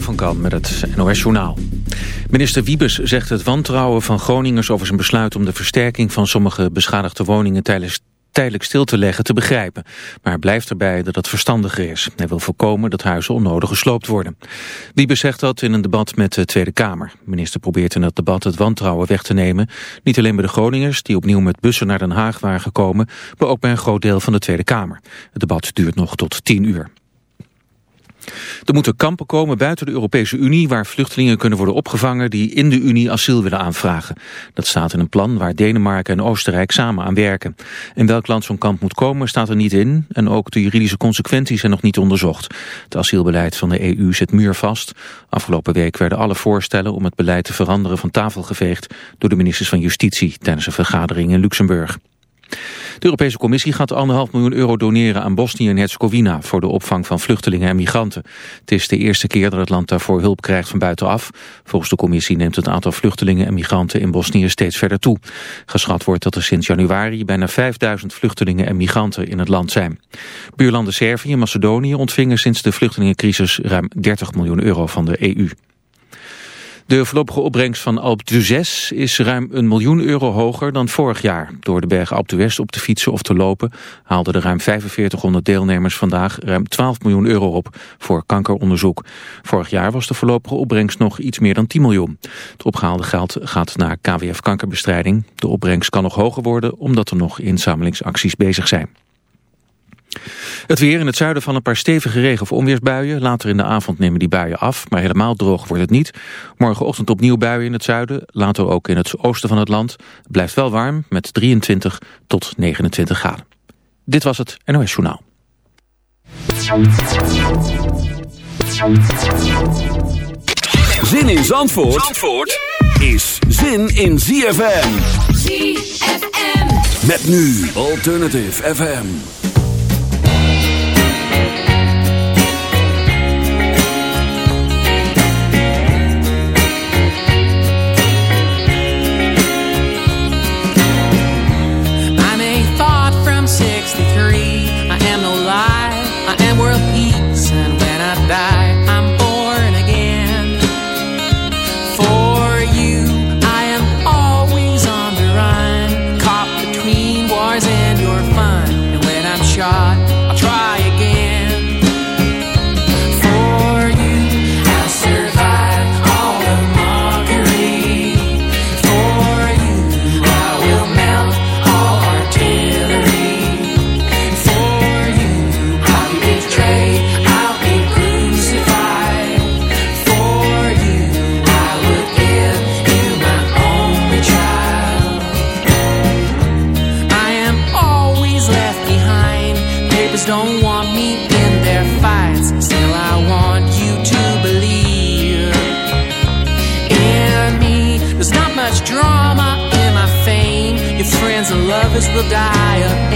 Van Kan met het NOS Journaal. Minister Wiebes zegt het wantrouwen van Groningers over zijn besluit... om de versterking van sommige beschadigde woningen tijdelijk stil te leggen te begrijpen. Maar blijft erbij dat het verstandiger is. Hij wil voorkomen dat huizen onnodig gesloopt worden. Wiebes zegt dat in een debat met de Tweede Kamer. De minister probeert in dat debat het wantrouwen weg te nemen. Niet alleen bij de Groningers, die opnieuw met bussen naar Den Haag waren gekomen... maar ook bij een groot deel van de Tweede Kamer. Het debat duurt nog tot tien uur. Er moeten kampen komen buiten de Europese Unie waar vluchtelingen kunnen worden opgevangen die in de Unie asiel willen aanvragen. Dat staat in een plan waar Denemarken en Oostenrijk samen aan werken. In welk land zo'n kamp moet komen staat er niet in en ook de juridische consequenties zijn nog niet onderzocht. Het asielbeleid van de EU zit muurvast. Afgelopen week werden alle voorstellen om het beleid te veranderen van tafel geveegd door de ministers van Justitie tijdens een vergadering in Luxemburg. De Europese Commissie gaat anderhalf miljoen euro doneren aan Bosnië en Herzegovina voor de opvang van vluchtelingen en migranten. Het is de eerste keer dat het land daarvoor hulp krijgt van buitenaf. Volgens de Commissie neemt het aantal vluchtelingen en migranten in Bosnië steeds verder toe. Geschat wordt dat er sinds januari bijna 5000 vluchtelingen en migranten in het land zijn. Buurlanden Servië en Macedonië ontvingen sinds de vluchtelingencrisis ruim 30 miljoen euro van de EU. De voorlopige opbrengst van Alp d'Huez is ruim een miljoen euro hoger dan vorig jaar. Door de berg Alp d'Huez op te fietsen of te lopen haalden de ruim 4500 deelnemers vandaag ruim 12 miljoen euro op voor kankeronderzoek. Vorig jaar was de voorlopige opbrengst nog iets meer dan 10 miljoen. Het opgehaalde geld gaat naar KWF kankerbestrijding. De opbrengst kan nog hoger worden omdat er nog inzamelingsacties bezig zijn. Het weer in het zuiden van een paar stevige regen- of onweersbuien. Later in de avond nemen die buien af, maar helemaal droog wordt het niet. Morgenochtend opnieuw buien in het zuiden, later ook in het oosten van het land. Het blijft wel warm met 23 tot 29 graden. Dit was het NOS Journaal. Zin in Zandvoort, Zandvoort is zin in ZFM. ZFM. Met nu Alternative FM. Will die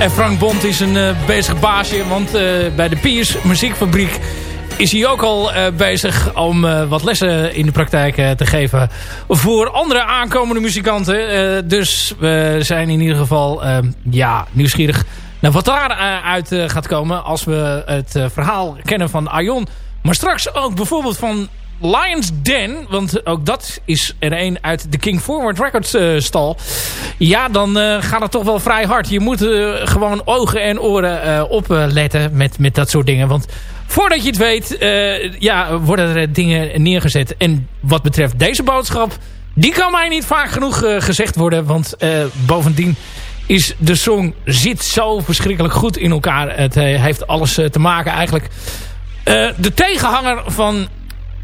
En Frank Bond is een uh, bezig baasje, want uh, bij de Piers Muziekfabriek is hij ook al uh, bezig om wat lessen in de praktijk te geven voor andere aankomende muzikanten. dus we zijn in ieder geval ja, nieuwsgierig naar wat daar uit gaat komen als we het verhaal kennen van Aion. Maar straks ook bijvoorbeeld van Lions Den, want ook dat is er een uit de King Forward Records uh, stal. Ja, dan uh, gaat het toch wel vrij hard. Je moet uh, gewoon ogen en oren opletten met, met dat soort dingen. Want voordat je het weet, ja, worden er dingen neergezet. En wat betreft deze boodschap, die kan mij niet vaak genoeg gezegd worden. Want bovendien is de song zit zo verschrikkelijk goed in elkaar. Het heeft alles te maken eigenlijk... de tegenhanger van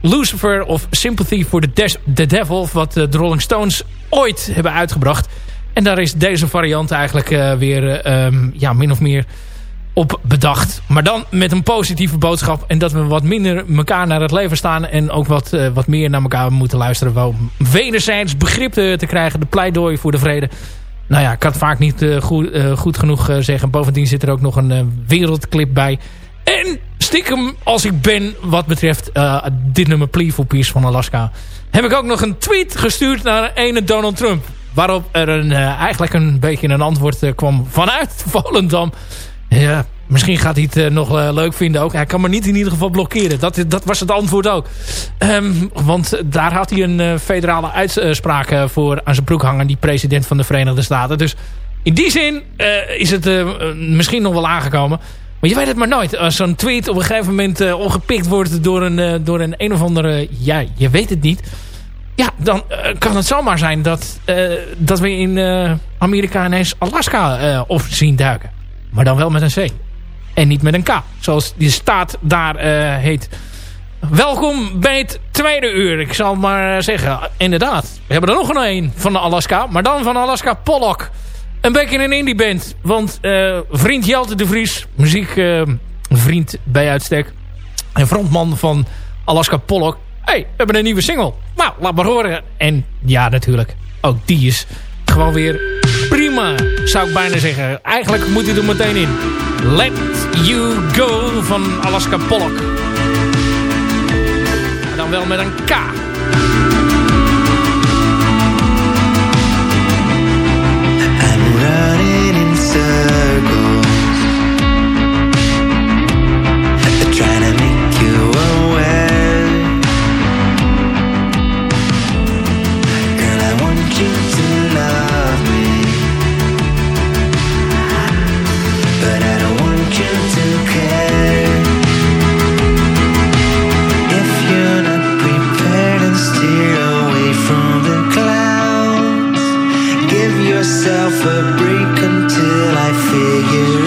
Lucifer of Sympathy for the, the Devil... wat eh, de Rolling Stones ooit hebben uitgebracht. En daar is deze variant eigenlijk uh, weer um, ja, min of meer op bedacht. Maar dan met een positieve boodschap. En dat we wat minder elkaar naar het leven staan. En ook wat, wat meer naar elkaar moeten luisteren. Om wederzijds begrip te, krijgen. De pleidooi voor de vrede. Nou ja, ik kan het vaak niet goed, goed, genoeg zeggen. Bovendien zit er ook nog een wereldclip bij. En stiekem als ik ben wat betreft uh, dit nummer Plea for Peace van Alaska... heb ik ook nog een tweet gestuurd naar ene Donald Trump. Waarop er een, uh, eigenlijk een beetje een antwoord uh, kwam vanuit Volendam. Ja, misschien gaat hij het nog leuk vinden ook. Hij kan me niet in ieder geval blokkeren. Dat, dat was het antwoord ook. Um, want daar had hij een federale uitspraak voor aan zijn broek hangen. Die president van de Verenigde Staten. Dus in die zin is het misschien nog wel aangekomen... Maar je weet het maar nooit. Als zo'n tweet op een gegeven moment uh, opgepikt wordt door een, uh, door een een of andere... Ja, je weet het niet. Ja, dan kan het zomaar zijn dat, dat we in Amerika ineens Alaska op zien duiken. Maar dan wel met een C. En niet met een K. Zoals die staat daar heet. Welkom bij het tweede uur. Ik zal maar zeggen, inderdaad. We hebben er nog een van Alaska. Maar dan van Alaska Pollock een beetje een indie band. Want uh, vriend Jelte de Vries, muziekvriend uh, bij uitstek. En frontman van Alaska Pollock. hey, we hebben een nieuwe single. Nou, laat maar horen. En ja, natuurlijk. Ook die is gewoon weer prima, zou ik bijna zeggen. Eigenlijk moet hij er meteen in. Let You Go van Alaska Pollock. En dan wel met een K. burn myself a break until I figure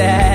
Yeah.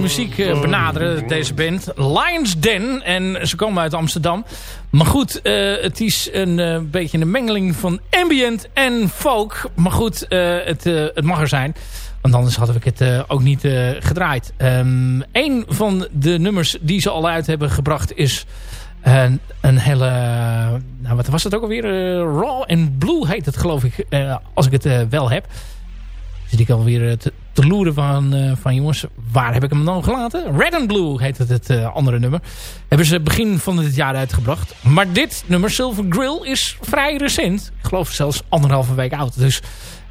Muziek uh, benaderen, deze band. Lions Den. En ze komen uit Amsterdam. Maar goed, uh, het is een beetje een mengeling van ambient en folk. Maar goed, het, het mag er zijn. Want anders hadden we het ook niet gedraaid. Um, een van de nummers die ze al uit hebben gebracht is... een, hele... Nou, wat was het ook alweer? Raw and Blue heet het, geloof ik. als ik het wel heb zit ik alweer te, te loeren van, van jongens, waar heb ik hem dan gelaten? Red and Blue heet het, het uh, andere nummer. Hebben ze begin van dit jaar uitgebracht. Maar dit nummer, Silver Grill, is vrij recent. Ik geloof zelfs anderhalve week oud. Dus,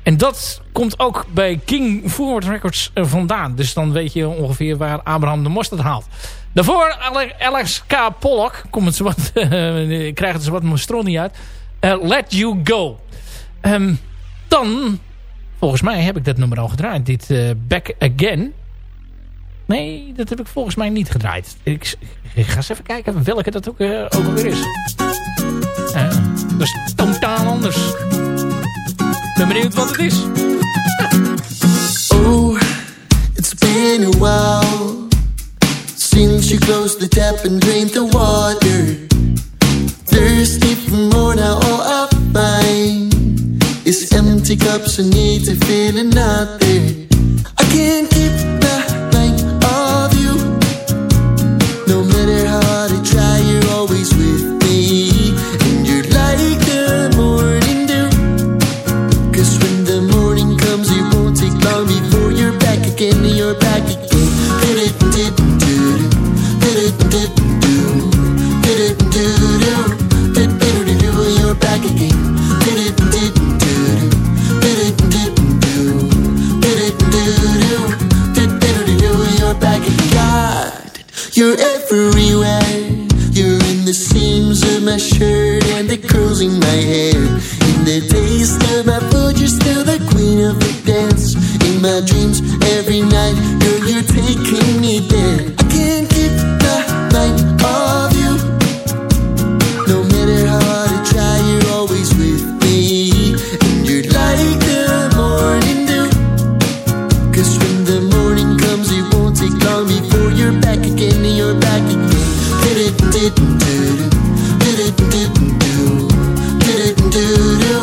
en dat komt ook bij King Forward Records uh, vandaan. Dus dan weet je ongeveer waar Abraham de mosterd haalt. Daarvoor LSK Pollock. Komt het wat, krijgt het zo wat niet uit. Let You Go. Um, dan, volgens mij heb ik dat nummer al gedraaid. Dit Back Again. Nee, dat heb ik volgens mij niet gedraaid. Ik, ik ga eens even kijken welke dat ook, uh, ook alweer is. Uh, dat is totaal anders. Ben benieuwd wat het is. Oh, it's been a while Since you closed the tap and drained the water Thirsty for more now all I find Is empty cups and need to fill another I can't keep You're everywhere. You're in the seams of my shirt and the curls in my hair. In the taste of my food, you're still the queen of the dance. In my dreams, every night, girl, you're taking me there.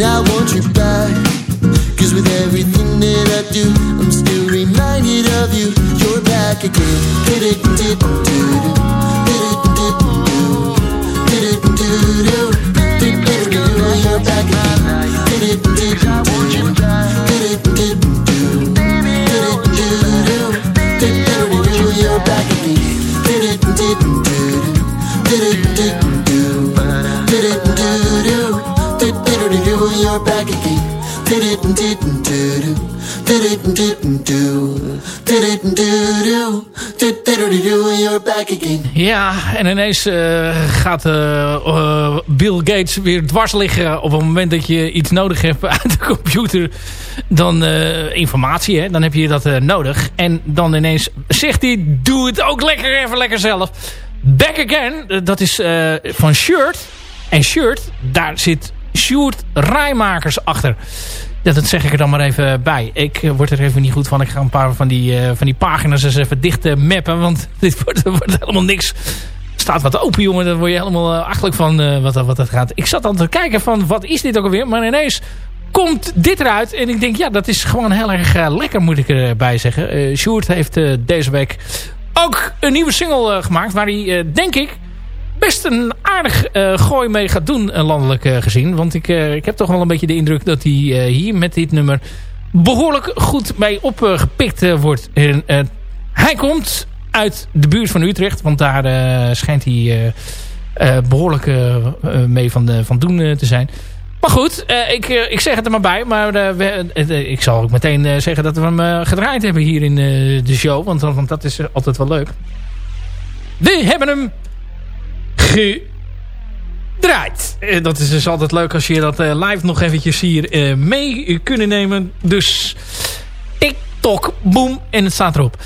And I want you back. Cause with everything that I do, I'm still reminded of you. You're back again. did it, did it, did it. Ja, en ineens uh, gaat uh, uh, Bill Gates weer dwars liggen op het moment dat je iets nodig hebt uit de computer. Dan informatie, hè, dan heb je dat nodig. En dan ineens zegt hij, doe het ook lekker even lekker zelf. Back Again, dat is van Shirt. En Shirt, daar zit Sjoerd Rijmakers achter. Ja, dat zeg ik er dan maar even bij. Ik eh, word er even niet goed van. Ik ga een paar van die, uh, van die pagina's eens even dicht uh, mappen. Want dit wordt, helemaal niks. Staat wat open, jongen. Daar word je helemaal uh, achterlijk van wat, wat dat gaat. Ik zat dan te kijken van, wat is dit ook alweer? Maar ineens komt dit eruit. En ik denk, ja, dat is gewoon heel erg lekker, moet ik erbij zeggen. Sjoerd heeft deze week ook een nieuwe single gemaakt. Waar hij, denk ik best een aardig uh, gooi mee gaat doen, uh, landelijk uh, gezien. Want ik, ik heb toch wel een beetje de indruk dat hij hier met dit nummer behoorlijk goed mee opgepikt wordt. En, hij komt uit de buurt van Utrecht, want daar schijnt hij behoorlijk mee van, de, van doen te zijn. Maar goed, ik, ik zeg het er maar bij. Maar ik zal ook meteen zeggen dat we hem gedraaid hebben hier in de show. Want, want dat is altijd wel leuk. We hebben hem gedraaid. Eh, dat is dus altijd leuk als je dat eh, live nog eventjes hier eh, mee kunnen nemen. Dus ik tok, boom en het staat erop.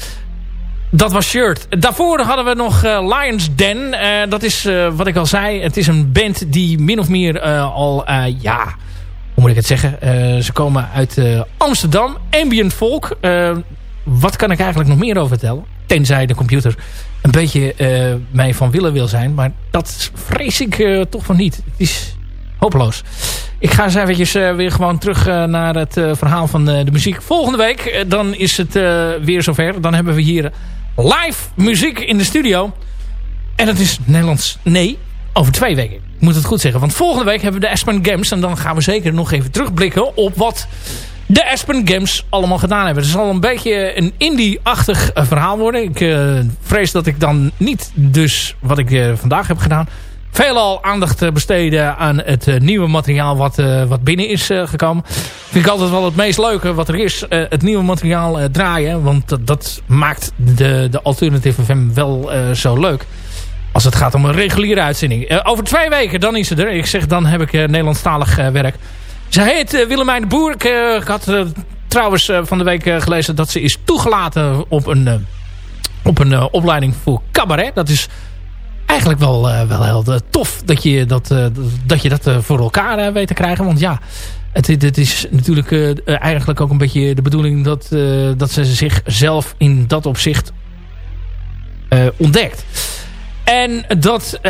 Dat was Shirt. Daarvoor hadden we nog Lions Den. Dat is wat ik al zei. Het is een band die min of meer al, ja, hoe moet ik het zeggen? ze komen uit Amsterdam. Ambient folk. wat kan ik eigenlijk nog meer over vertellen? Tenzij de computer een beetje mij van willen wil zijn. Maar dat vrees ik toch van niet. Het is hopeloos. Ik ga eens eventjes uh, weer gewoon terug uh, naar het uh, verhaal van de muziek. Volgende week, dan is het weer zover. Dan hebben we hier live muziek in de studio. En dat is Nederlands nee over twee weken. Ik moet het goed zeggen. Want volgende week hebben we de Aspen Games. En dan gaan we zeker nog even terugblikken op wat de Aspen Games allemaal gedaan hebben. Het zal een beetje een indie-achtig verhaal worden. Ik uh, vrees dat ik dan niet dus wat ik uh, vandaag heb gedaan veelal aandacht besteden aan het nieuwe materiaal wat, wat binnen is gekomen. Vind ik altijd wel het meest leuke wat er is. het nieuwe materiaal draaien. Want dat maakt de, de Alternative FM wel zo leuk. Als het gaat om een reguliere uitzending. over twee weken, dan is het er. Ik zeg, dan heb ik Nederlandstalig werk. Ze heet Willemijn de Boer. Ik, ik had trouwens van de week gelezen dat ze is toegelaten op een, op een opleiding voor cabaret. Dat is eigenlijk wel, wel heel eh, tof dat je dat, dat, je dat voor elkaar weet te krijgen. Want ja, het, het is natuurlijk eigenlijk ook een beetje de bedoeling dat, dat ze zichzelf in dat opzicht ontdekt. En dat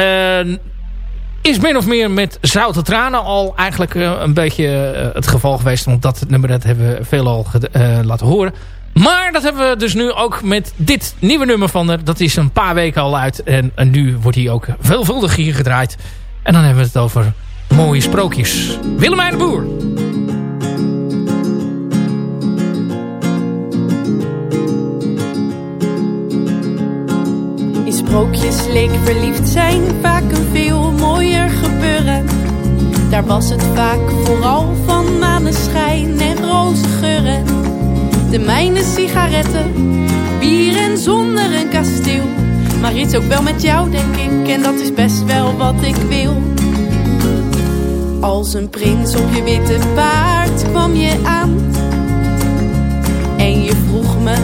is min of meer met Zoute Tranen al eigenlijk een beetje het geval geweest. Want dat nummer dat hebben we veelal laten horen. Maar dat hebben we dus nu ook met dit nieuwe nummer van haar. Dat is een paar weken al uit. En, en nu wordt hij ook veelvuldig hier gedraaid. En dan hebben we het over mooie sprookjes. Willemijn de Boer. Sprookjes leek verliefd zijn vaak een veel mooier gebeuren. Daar was het vaak vooral van maneschijn en roze geuren de mijne sigaretten, bier en zonder een kasteel. Maar iets ook wel met jou, denk ik, en dat is best wel wat ik wil. Als een prins op je witte paard kwam je aan. En je vroeg me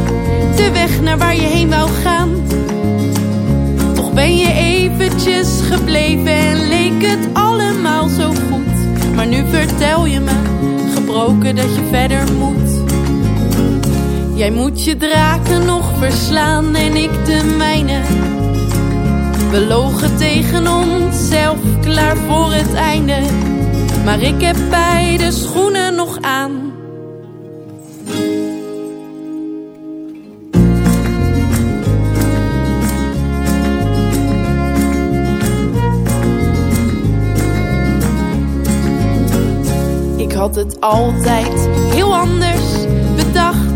de weg naar waar je heen wou gaan. Ben je eventjes gebleven en leek het allemaal zo goed. Maar nu vertel je me, gebroken dat je verder moet. Jij moet je draken nog verslaan en ik de mijne. We logen tegen onszelf, klaar voor het einde. Maar ik heb beide schoenen nog aan. Het altijd heel anders bedacht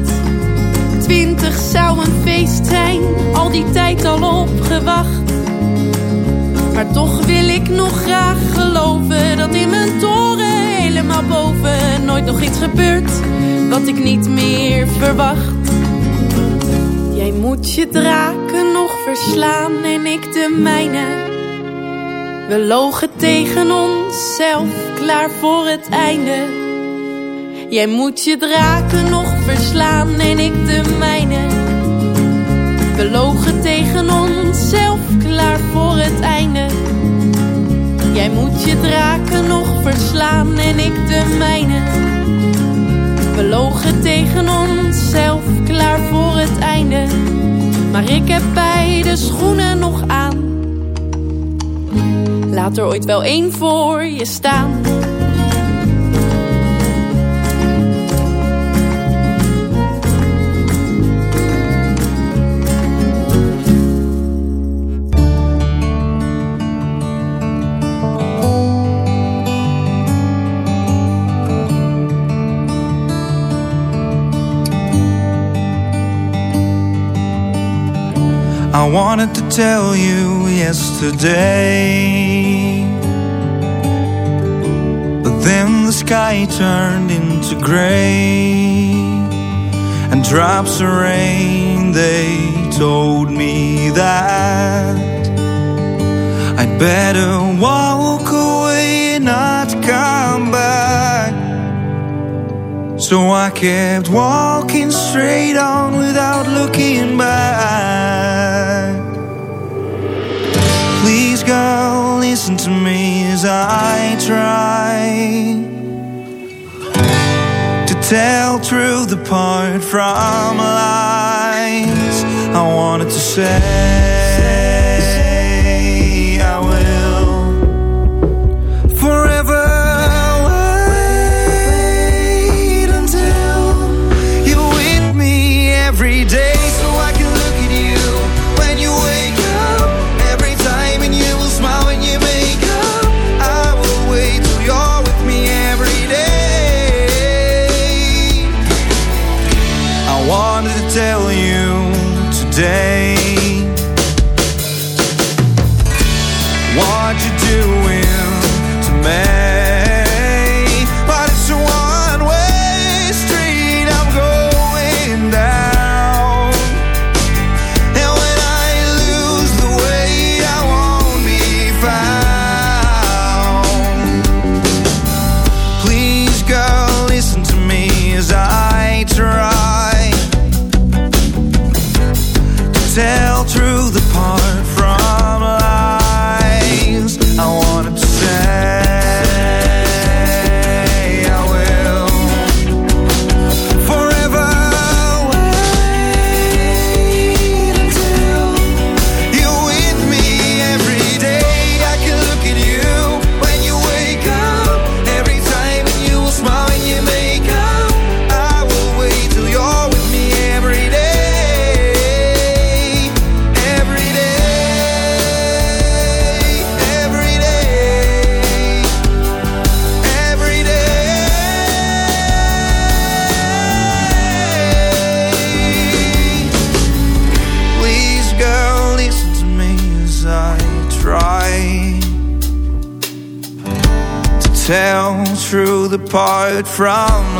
twintig zou een feest zijn, al die tijd al opgewacht. Maar toch wil ik nog graag geloven dat in mijn toren helemaal boven nooit nog iets gebeurt wat ik niet meer verwacht. Jij moet je draken nog verslaan en ik de mijne. We logen tegen onszelf, klaar voor het einde. Jij moet je draken nog verslaan en ik de mijne. We logen tegen onszelf, klaar voor het einde. Jij moet je draken nog verslaan en ik de mijne. We logen tegen onszelf, klaar voor het einde. Maar ik heb beide schoenen nog aan. Laat er ooit wel één voor je staan. I wanted to tell you yesterday But then the sky turned into gray And drops of rain, they told me that I'd better walk away and not come back So I kept walking straight on without looking back. Please, girl, listen to me as I try to tell truth apart from lies. I wanted to say. From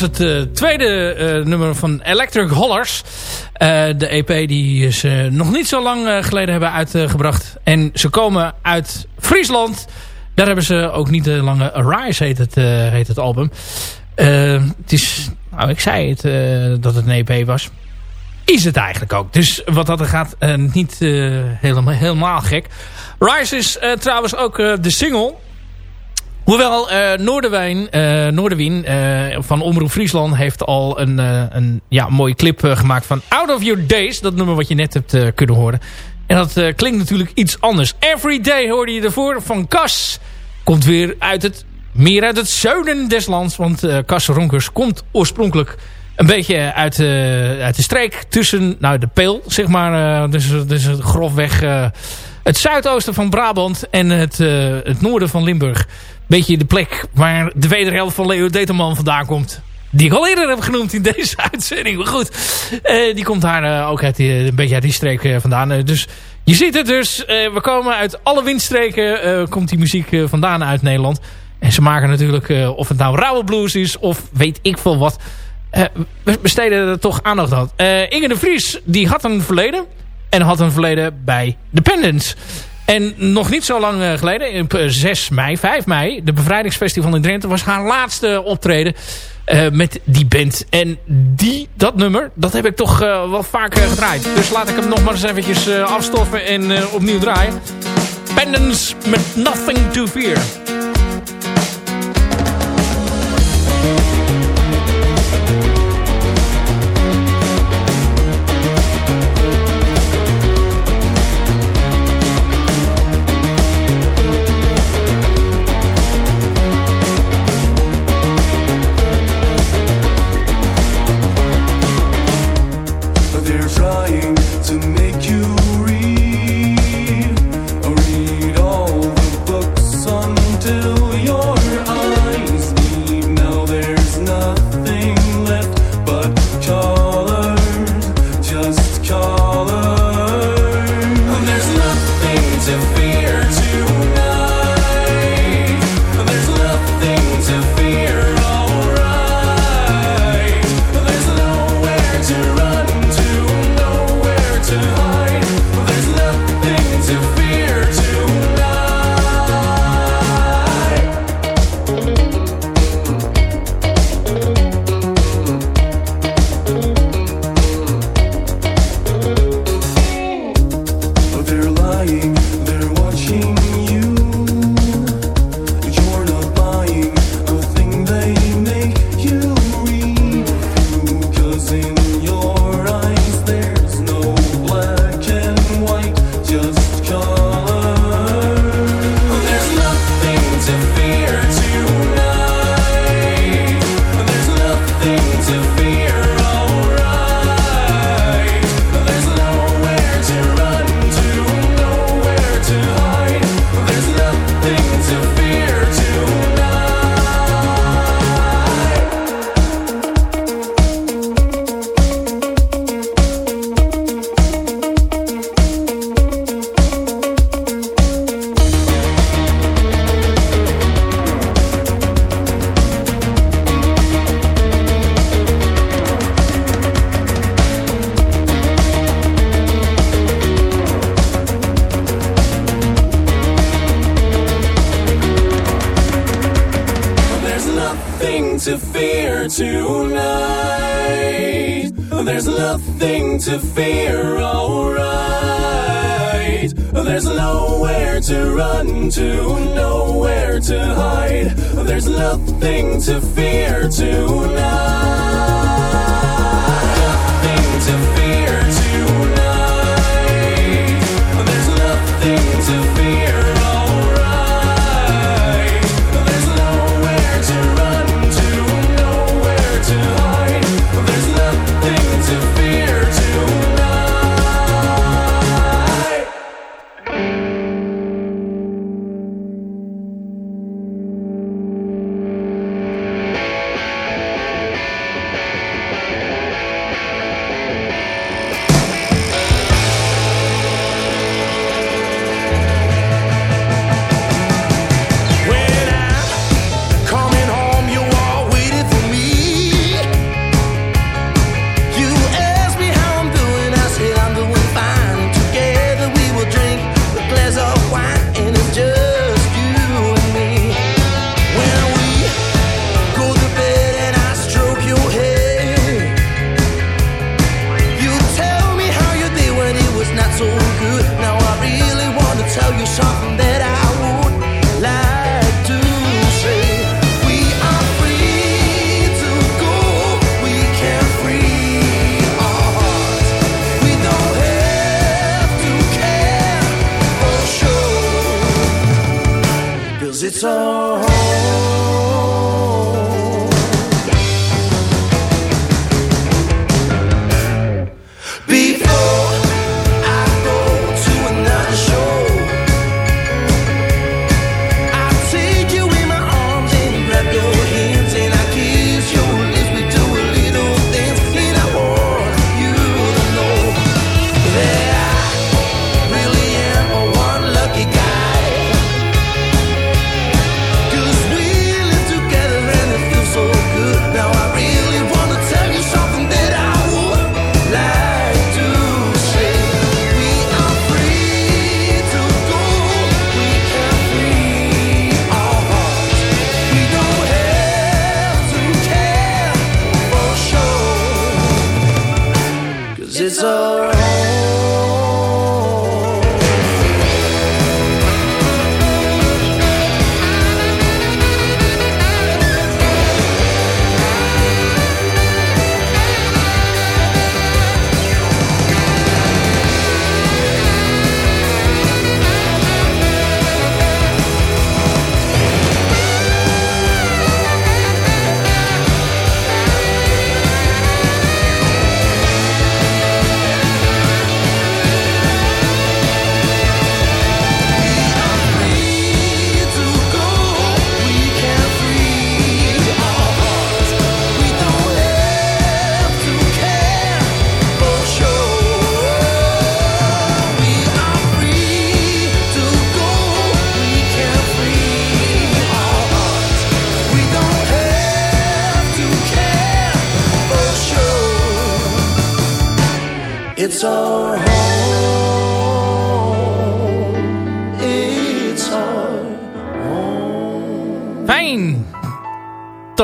het uh, tweede uh, nummer van Electric Hollers. Uh, de EP die ze nog niet zo lang geleden hebben uitgebracht. En ze komen uit Friesland. Daar hebben ze ook niet de lange Arise heet het, heet het album. het is, nou ik zei het dat het een EP was. Is het eigenlijk ook. Dus wat dat er gaat, niet helemaal, helemaal gek. Rise is trouwens ook de single Hoewel uh, Noorderwijn, Noorderwien uh, van Omroep Friesland heeft al een, een ja, mooie clip gemaakt van Out of Your Days. Dat nummer wat je net hebt kunnen horen. En dat klinkt natuurlijk iets anders. Every Day hoorde je ervoor van Cas. Komt weer uit het, meer uit het zuiden des lands. Want Cas Ronkers komt oorspronkelijk een beetje uit, uit de streek tussen nou, de peel, zeg maar. dus, dus grofweg het zuidoosten van Brabant en het, het noorden van Limburg beetje de plek waar de wederhelft van Leo Determan vandaan komt. Die ik al eerder heb genoemd in deze uitzending. Maar goed, uh, die komt daar uh, ook uit een beetje uit die streek uh, vandaan. dus je ziet het dus. we komen uit alle windstreken. komt die muziek vandaan uit Nederland. En ze maken natuurlijk, of het nou rauwe blues is of weet ik veel wat. we besteden er toch aandacht aan. Inge de Vries, die had een verleden. En had een verleden bij The Pendants. En nog niet zo lang eh, geleden, op 6 mei, 5 mei... de bevrijdingsfestival in Drenthe was haar laatste optreden... Uh, met die band. En die, dat nummer, dat heb ik toch wel vaak gedraaid. Dus laat ik hem nog maar eens eventjes afstoffen en opnieuw draaien. Pendants met Nothing to Fear.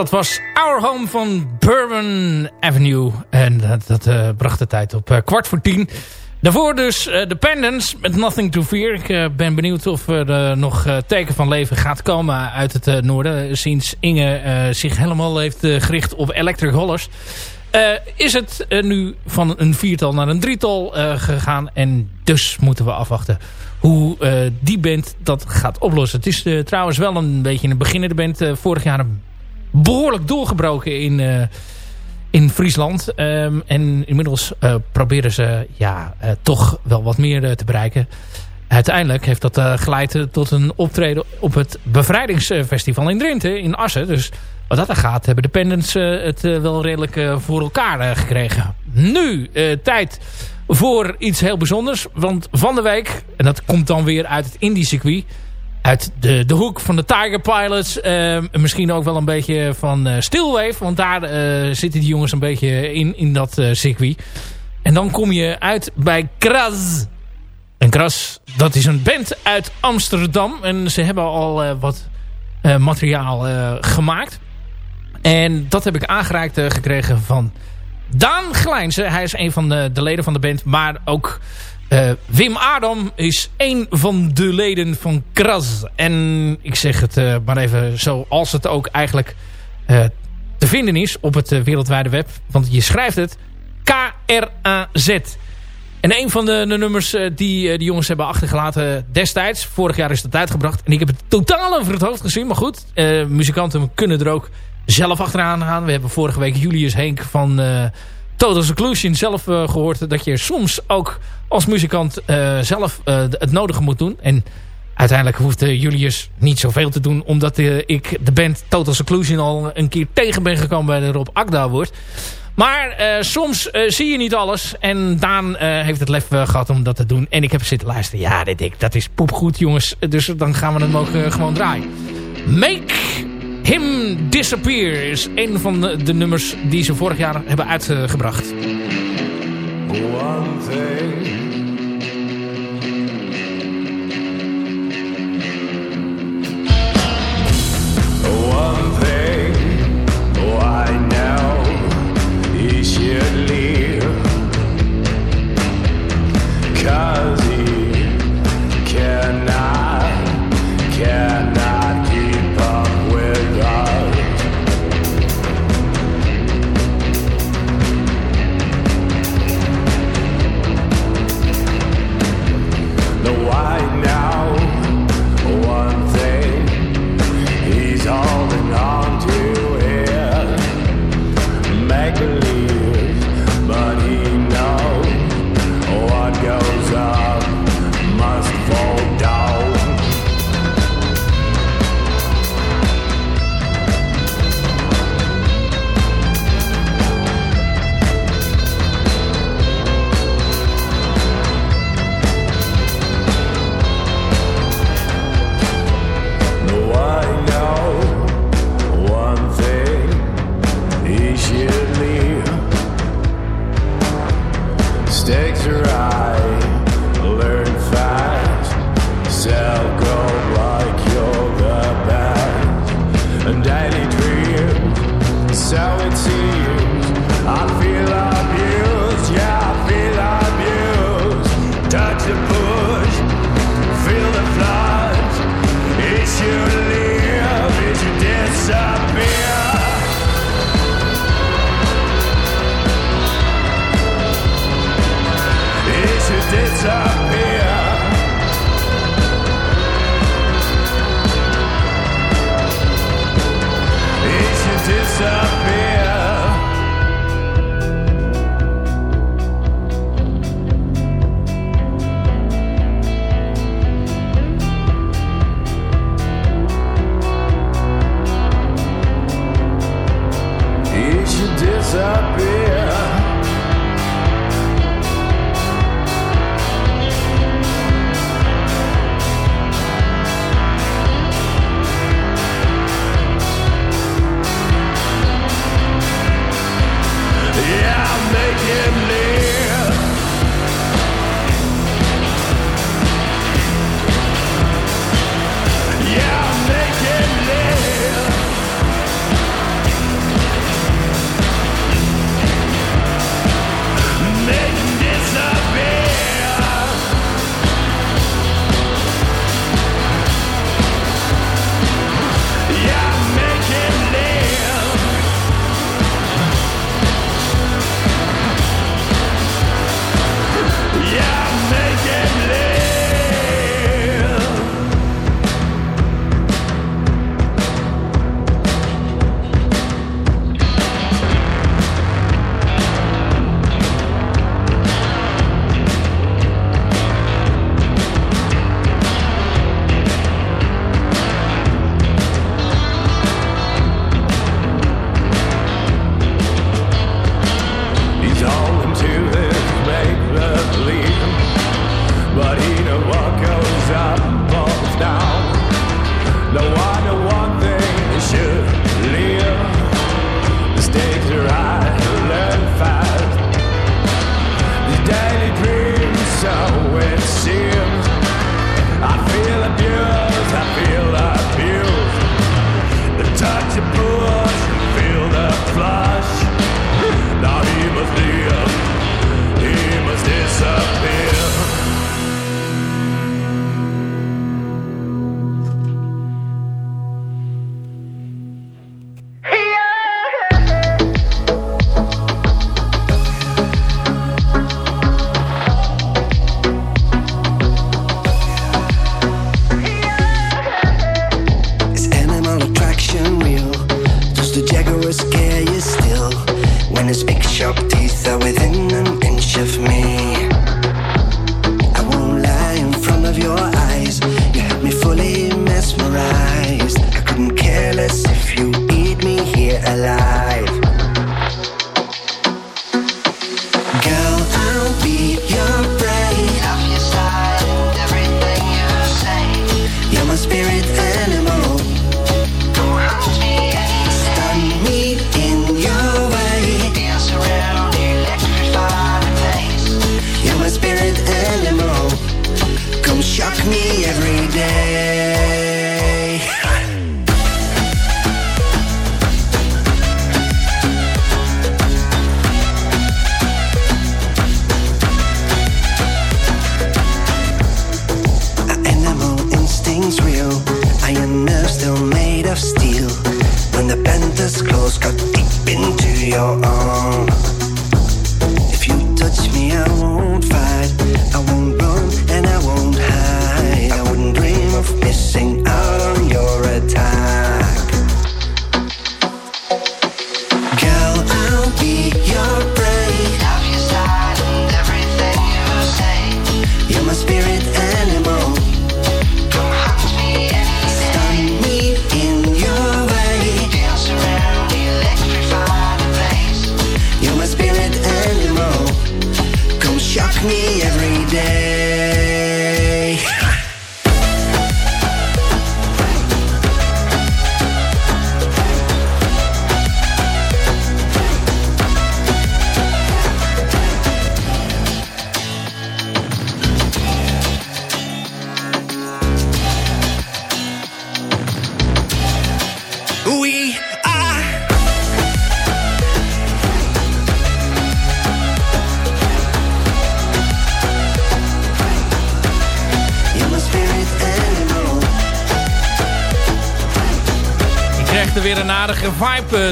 Dat was Our Home van Bourbon Avenue. En dat, dat eh, bracht de tijd op eh, kwart voor tien. Daarvoor dus eh The Pendants met Nothing to Fear. Ik eh, ben benieuwd of er eh, nog eh, teken van leven gaat komen uit het eh, noorden. Sinds Inge eh, zich helemaal heeft eh, gericht op Electric Hollers. Eh, is het eh, nu van een viertal naar een drietal eh, gegaan. En dus moeten we afwachten hoe eh, die band dat gaat oplossen. Het is eh, trouwens wel een beetje een beginnende band. Eh, vorig jaar een behoorlijk doorgebroken in, eh, in Friesland. Ehm, en inmiddels eh, proberen ze ja, eh, toch wel wat meer te bereiken. Uiteindelijk heeft dat geleid tot een optreden op het Bevrijdingsfestival in Drenthe, in Assen. Dus wat dat er gaat, hebben de Pendants het wel redelijk voor elkaar gekregen. Nu, tijd voor iets heel bijzonders. Want van de week, en dat komt dan weer uit het Indie circuit uit de, de hoek van de Tiger Pilots. eh, misschien ook wel een beetje van eh Stillwave. Want daar eh, zitten die jongens een beetje in, in dat eh, circuit. En dan kom je uit bij Kras. En Kras, dat is een band uit Amsterdam. En ze hebben al wat materiaal gemaakt. En dat heb ik aangereikt gekregen van Daan Gelijnsen. Hij is een van de, de leden van de band. Maar ook Wim Adam is een van de leden van Kras. En ik zeg het maar even zoals het ook eigenlijk te vinden is op het wereldwijde web. Want je schrijft het K-R-A-Z. En een van de, de nummers die die jongens hebben achtergelaten destijds. Vorig jaar is dat uitgebracht. En ik heb het totaal over het hoofd gezien. Maar goed, muzikanten kunnen er ook zelf achteraan gaan. We hebben vorige week Julius Henk van Total Seclusion zelf gehoord. Dat je soms ook als muzikant zelf het nodige moet doen. En uiteindelijk hoeft Julius niet zoveel te doen. Omdat ik de band Total Seclusion al een keer tegen ben gekomen bij de Rob Akda wordt. Maar soms zie je niet alles. En Daan heeft het lef gehad om dat te doen. En ik heb zitten luisteren. Ja, dit, ik, dat is poepgoed jongens. Dus dan gaan we hem ook gewoon draaien. Make Him Disappear is een van de, de nummers die ze vorig jaar hebben uitgebracht.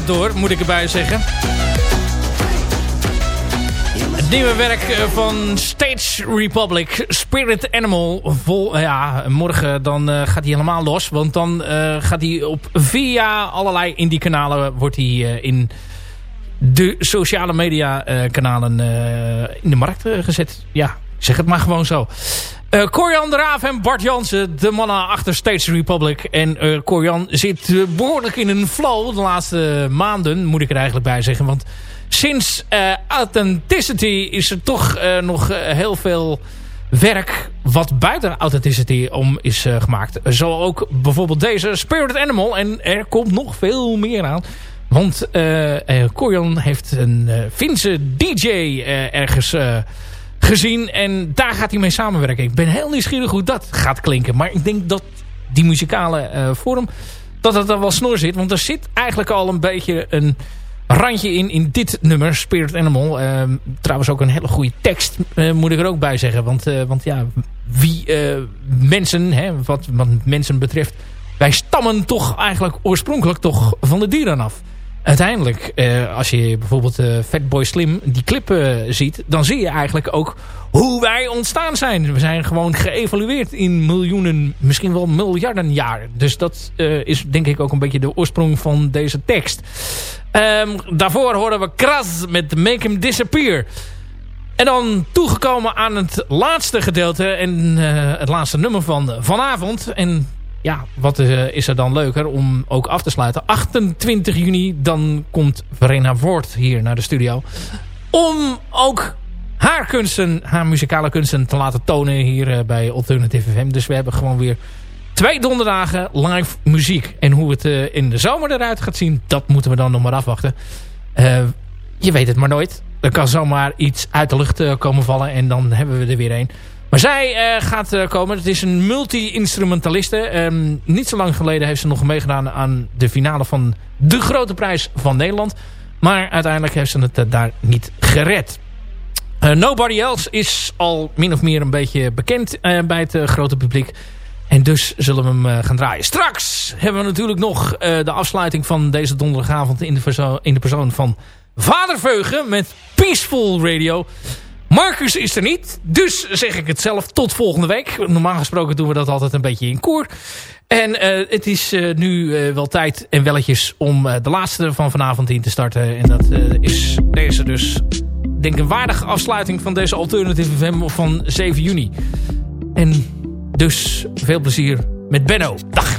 Door, moet ik erbij zeggen. Het nieuwe werk eh, van Stage Republic, Spirit Animal. Vol, ja, morgen dan eh, gaat hij helemaal los. Want dan eh, gaat hij op via allerlei indie kanalen wordt hij eh, in de sociale media eh, kanalen eh, in de markt eh, gezet. Ja, zeg het maar gewoon zo. Eh Corian de Raaf en Bart Jansen, de mannen achter Stage Republic. En eh Corian zit eh, behoorlijk in een flow de laatste maanden, moet ik er eigenlijk bij zeggen. Want sinds Authenticity is er toch nog heel veel werk wat buiten Authenticity om is gemaakt. Zo ook bijvoorbeeld deze Spirit Animal. En er komt nog veel meer aan. Want Corian heeft een Finse DJ ergens gezien. En daar gaat hij mee samenwerken. Ik ben heel nieuwsgierig hoe dat gaat klinken. Maar ik denk dat die muzikale eh, vorm... dat het er wel snor zit. Want er zit eigenlijk al een beetje een randje in, in dit nummer, Spirit Animal. Ehm, trouwens ook een hele goede tekst, eh, moet ik er ook bij zeggen. Want, eh, want ja, wie mensen, hè, wat, wat mensen betreft... wij stammen toch eigenlijk oorspronkelijk toch van de dieren af. Uiteindelijk, eh, als je bijvoorbeeld eh, Fatboy Slim die clip eh, ziet... dan zie je eigenlijk ook hoe wij ontstaan zijn. We zijn gewoon geëvalueerd in miljoenen, misschien wel miljarden jaar. Dus dat is denk ik ook een beetje de oorsprong van deze tekst. Ehm, daarvoor horen we Kras met Make Him Disappear. En dan toegekomen aan het laatste gedeelte en het laatste nummer van vanavond. En ja, wat eh, is er dan leuker om ook af te sluiten. 28 juni, dan komt Verena Woord hier naar de studio. Om ook haar kunsten, haar muzikale kunsten te laten tonen hier eh, bij Alternative FM. Dus we hebben gewoon weer twee donderdagen live muziek. En hoe het eh, in de zomer eruit gaat zien, dat moeten we dan nog maar afwachten. Je weet het maar nooit. Er kan zomaar iets uit de lucht komen vallen en dan hebben we er weer een. Maar zij eh, gaat eh, komen. Het is een multi-instrumentaliste. Ehm, niet zo lang geleden heeft ze nog meegedaan aan de finale van de grote prijs van Nederland. Maar uiteindelijk heeft ze het eh, daar niet gered. Nobody Else is al min of meer een beetje bekend bij het grote publiek. En dus zullen we hem gaan draaien. Straks hebben we natuurlijk nog de afsluiting van deze donderdagavond in de, in de persoon van Vader Veugen met Peaceful Radio. Marcus is er niet, dus zeg ik het zelf tot volgende week. Normaal gesproken doen we dat altijd een beetje in koor. En eh, het is eh, nu eh, wel tijd en welletjes om de laatste van vanavond in te starten. En dat is deze dus, denk een waardige afsluiting van deze Alternative FM van 7 juni. En dus veel plezier met Benno. Dag!